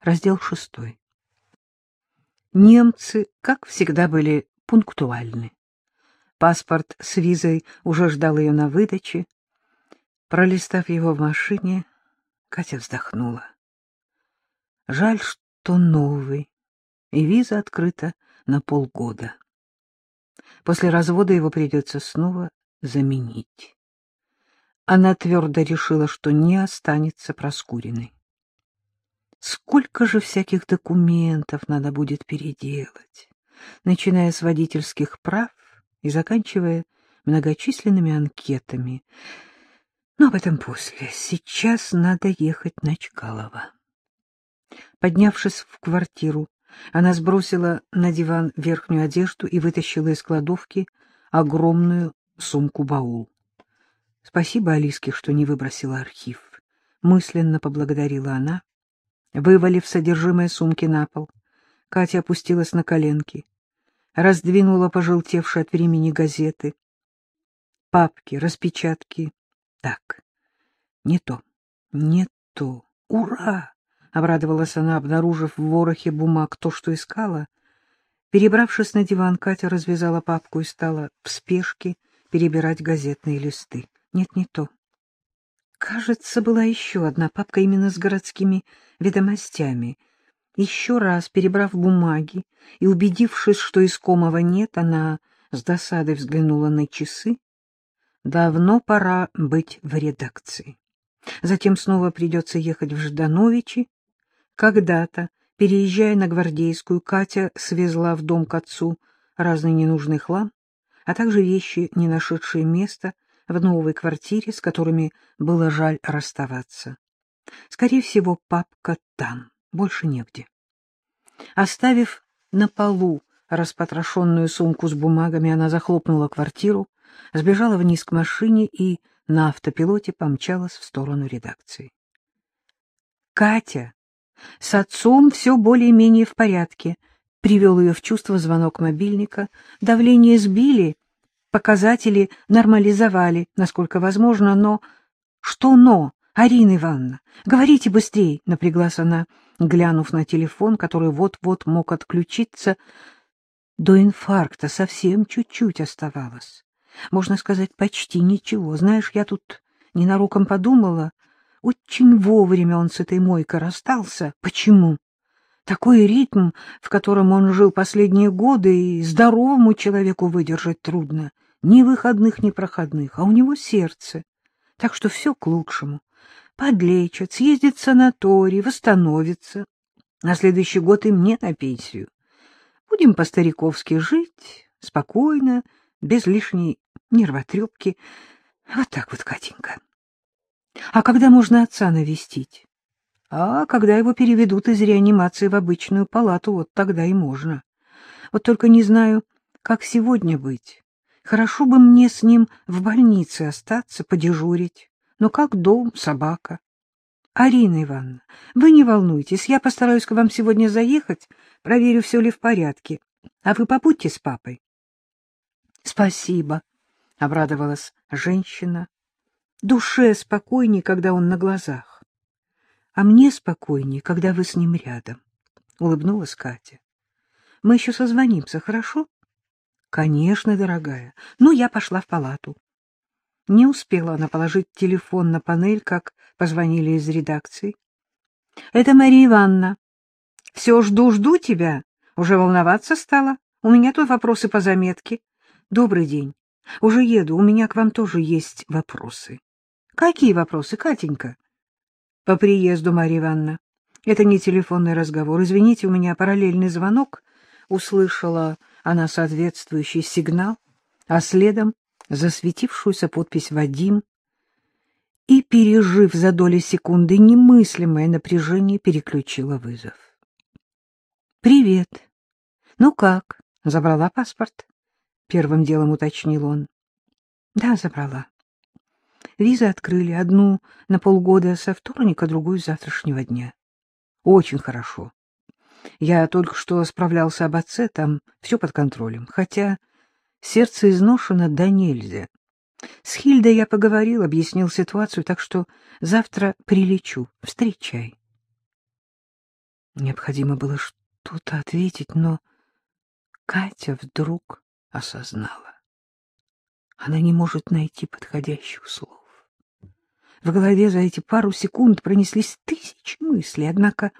Раздел шестой. Немцы, как всегда, были пунктуальны. Паспорт с визой уже ждал ее на выдаче. Пролистав его в машине, Катя вздохнула. Жаль, что новый, и виза открыта на полгода. После развода его придется снова заменить. Она твердо решила, что не останется проскуренной. Сколько же всяких документов надо будет переделать, начиная с водительских прав и заканчивая многочисленными анкетами. Но об этом после. Сейчас надо ехать на Чкалова. Поднявшись в квартиру, она сбросила на диван верхнюю одежду и вытащила из кладовки огромную сумку-баул. Спасибо Алиске, что не выбросила архив. Мысленно поблагодарила она. Вывалив содержимое сумки на пол, Катя опустилась на коленки, раздвинула пожелтевшие от времени газеты. Папки, распечатки. Так, не то, не то. Ура! — обрадовалась она, обнаружив в ворохе бумаг то, что искала. Перебравшись на диван, Катя развязала папку и стала в спешке перебирать газетные листы. Нет, не то. Кажется, была еще одна папка именно с городскими ведомостями. Еще раз, перебрав бумаги и убедившись, что искомого нет, она с досадой взглянула на часы. Давно пора быть в редакции. Затем снова придется ехать в Ждановичи. Когда-то, переезжая на Гвардейскую, Катя свезла в дом к отцу разный ненужный хлам, а также вещи, не нашедшие места в новой квартире, с которыми было жаль расставаться. Скорее всего, папка там, больше негде. Оставив на полу распотрошенную сумку с бумагами, она захлопнула квартиру, сбежала вниз к машине и на автопилоте помчалась в сторону редакции. Катя с отцом все более-менее в порядке, привел ее в чувство звонок мобильника, давление сбили, показатели нормализовали, насколько возможно, но... Что но? Арина Ивановна, говорите быстрей, напряглась она, глянув на телефон, который вот-вот мог отключиться. До инфаркта совсем чуть-чуть оставалось. Можно сказать, почти ничего. Знаешь, я тут ненароком подумала, очень вовремя он с этой мойкой расстался. Почему? Такой ритм, в котором он жил последние годы, и здоровому человеку выдержать трудно. Ни выходных, ни проходных, а у него сердце. Так что все к лучшему. Подлечат, съездит в санаторий, восстановится. На следующий год и мне на пенсию. Будем по-стариковски жить, спокойно, без лишней нервотрепки. Вот так вот, Катенька. А когда можно отца навестить? А когда его переведут из реанимации в обычную палату, вот тогда и можно. Вот только не знаю, как сегодня быть. Хорошо бы мне с ним в больнице остаться, подежурить. Но как дом, собака. Арина Ивановна, вы не волнуйтесь, я постараюсь к вам сегодня заехать, проверю, все ли в порядке. А вы побудьте с папой. — Спасибо, — обрадовалась женщина. — Душе спокойней, когда он на глазах а мне спокойнее, когда вы с ним рядом, — улыбнулась Катя. — Мы еще созвонимся, хорошо? — Конечно, дорогая. Ну, я пошла в палату. Не успела она положить телефон на панель, как позвонили из редакции. — Это Мария Ивановна. — Все жду-жду тебя. Уже волноваться стала. У меня тут вопросы по заметке. — Добрый день. Уже еду. У меня к вам тоже есть вопросы. — Какие вопросы, Катенька? — по приезду, Марья Ивановна. Это не телефонный разговор. Извините, у меня параллельный звонок. Услышала она соответствующий сигнал, а следом засветившуюся подпись «Вадим» и, пережив за доли секунды немыслимое напряжение, переключила вызов. — Привет. Ну как, забрала паспорт? — первым делом уточнил он. — Да, забрала. Визы открыли, одну на полгода со вторника, другую с завтрашнего дня. Очень хорошо. Я только что справлялся об отце, там все под контролем, хотя сердце изношено да нельзя. С Хильдой я поговорил, объяснил ситуацию, так что завтра прилечу. Встречай. Необходимо было что-то ответить, но Катя вдруг осознала. Она не может найти подходящих слов. В голове за эти пару секунд пронеслись тысячи мыслей, однако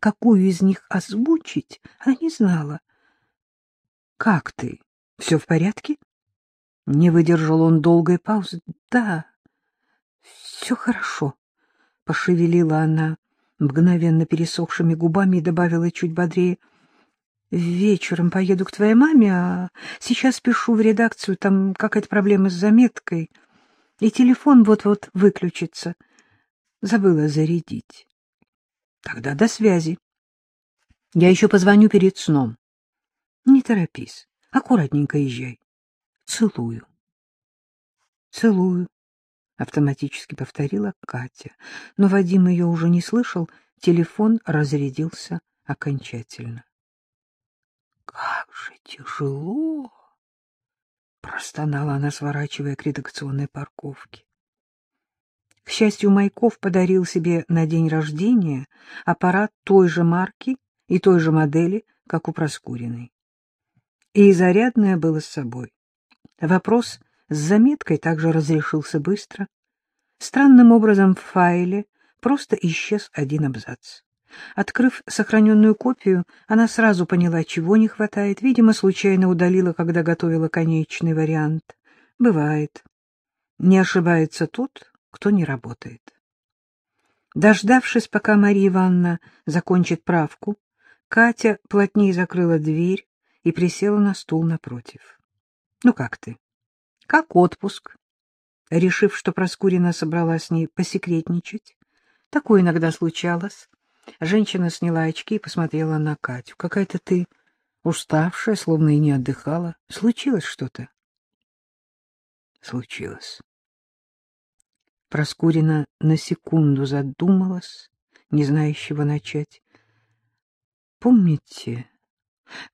какую из них озвучить, она не знала. — Как ты? Все в порядке? Не выдержал он долгой паузы. — Да, все хорошо, — пошевелила она мгновенно пересохшими губами и добавила чуть бодрее. — Вечером поеду к твоей маме, а сейчас пишу в редакцию, там какая-то проблема с заметкой, и телефон вот-вот выключится. Забыла зарядить. Тогда до связи. Я еще позвоню перед сном. Не торопись, аккуратненько езжай. Целую. Целую, автоматически повторила Катя. Но Вадим ее уже не слышал, телефон разрядился окончательно. Как же тяжело! Простонала она, сворачивая к редакционной парковке. К счастью, Майков подарил себе на день рождения аппарат той же марки и той же модели, как у Проскуриной. И зарядное было с собой. Вопрос с заметкой также разрешился быстро. Странным образом в файле просто исчез один абзац. Открыв сохраненную копию, она сразу поняла, чего не хватает. Видимо, случайно удалила, когда готовила конечный вариант. Бывает. Не ошибается тот, кто не работает. Дождавшись, пока Мария Ивановна закончит правку, Катя плотнее закрыла дверь и присела на стул напротив. — Ну как ты? — Как отпуск? Решив, что Проскурина собралась с ней посекретничать, такое иногда случалось, женщина сняла очки и посмотрела на Катю. — Какая-то ты уставшая, словно и не отдыхала. Случилось что-то? — Случилось. Проскурина на секунду задумалась, не чего начать. — Помните,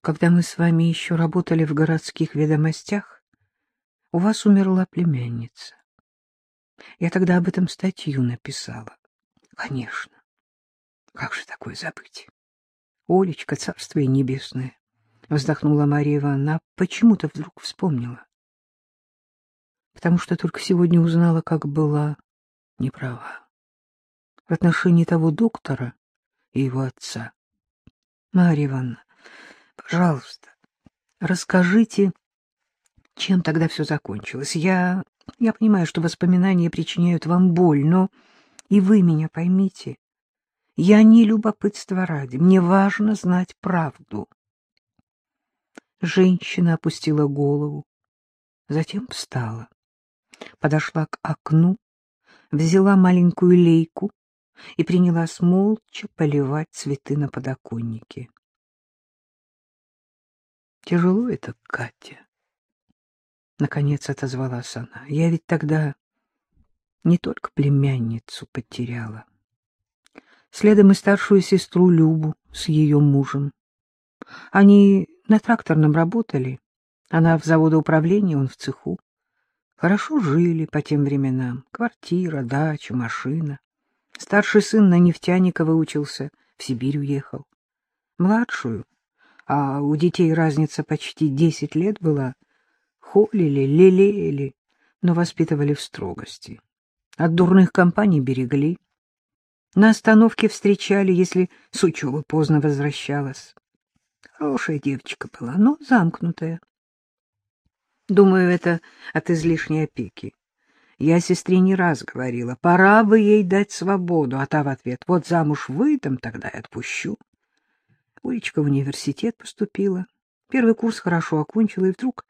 когда мы с вами еще работали в городских ведомостях, у вас умерла племянница? Я тогда об этом статью написала. Конечно. Как же такое забыть? Олечка, царствие небесное, вздохнула Мария Ивановна, почему-то вдруг вспомнила. Потому что только сегодня узнала, как была неправа в отношении того доктора и его отца. Марья Ивановна, пожалуйста, расскажите, чем тогда все закончилось. Я, я понимаю, что воспоминания причиняют вам боль, но и вы меня поймите. Я не любопытство ради, мне важно знать правду. Женщина опустила голову, затем встала, подошла к окну взяла маленькую лейку и принялась молча поливать цветы на подоконнике. Тяжело это, Катя. Наконец отозвалась она. Я ведь тогда не только племянницу потеряла. Следом и старшую сестру Любу с ее мужем. Они на тракторном работали. Она в заводоуправлении, он в цеху. Хорошо жили по тем временам. Квартира, дача, машина. Старший сын на нефтяника выучился, в Сибирь уехал. Младшую, а у детей разница почти десять лет была, холили, лелеяли, но воспитывали в строгости. От дурных компаний берегли. На остановке встречали, если с учебы поздно возвращалась. Хорошая девочка была, но замкнутая. Думаю, это от излишней опеки. Я сестре не раз говорила, пора бы ей дать свободу, а та в ответ, вот замуж выйдем, тогда и отпущу. Улечка в университет поступила, первый курс хорошо окончила, и вдруг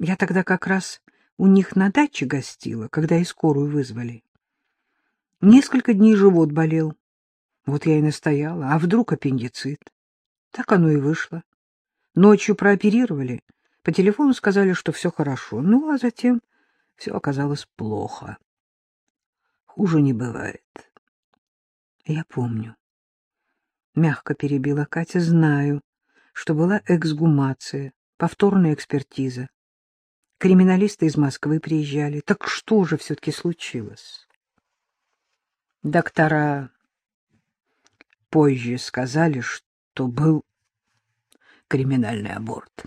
я тогда как раз у них на даче гостила, когда и скорую вызвали. Несколько дней живот болел, вот я и настояла, а вдруг аппендицит. Так оно и вышло. Ночью прооперировали — по телефону сказали, что все хорошо, ну, а затем все оказалось плохо. Хуже не бывает. Я помню. Мягко перебила Катя, знаю, что была эксгумация, повторная экспертиза. Криминалисты из Москвы приезжали. Так что же все-таки случилось? Доктора позже сказали, что был криминальный аборт.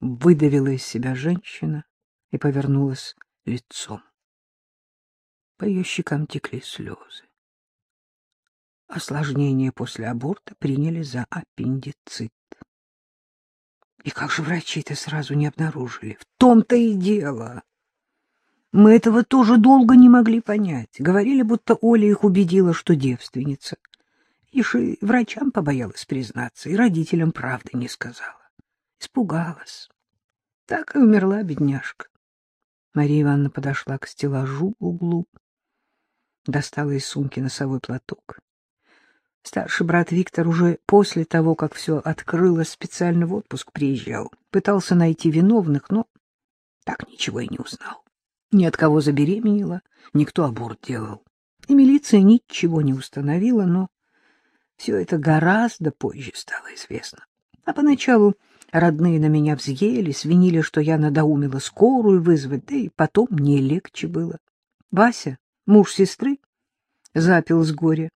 Выдавила из себя женщина и повернулась лицом. По ее щекам текли слезы. Осложнение после аборта приняли за аппендицит. И как же врачи это сразу не обнаружили? В том-то и дело. Мы этого тоже долго не могли понять. Говорили, будто Оля их убедила, что девственница. Ишь и врачам побоялась признаться, и родителям правды не сказала. Испугалась. Так и умерла бедняжка. Мария Ивановна подошла к стеллажу в углу, достала из сумки носовой платок. Старший брат Виктор уже после того, как все открылось, специально в отпуск приезжал. Пытался найти виновных, но так ничего и не узнал. Ни от кого забеременела, никто аборт делал. И милиция ничего не установила, но все это гораздо позже стало известно. А поначалу родные на меня взъели, свинили, что я надоумила скорую вызвать, да и потом мне легче было. Вася, муж сестры, запил с горя.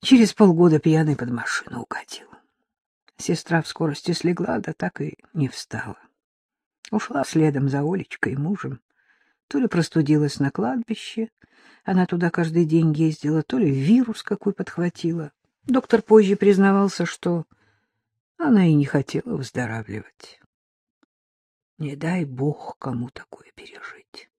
Через полгода пьяный под машину укатил. Сестра в скорости слегла, да так и не встала. Ушла следом за Олечкой и мужем. То ли простудилась на кладбище, она туда каждый день ездила, то ли вирус какой подхватила. Доктор позже признавался, что она и не хотела выздоравливать. Не дай бог кому такое пережить.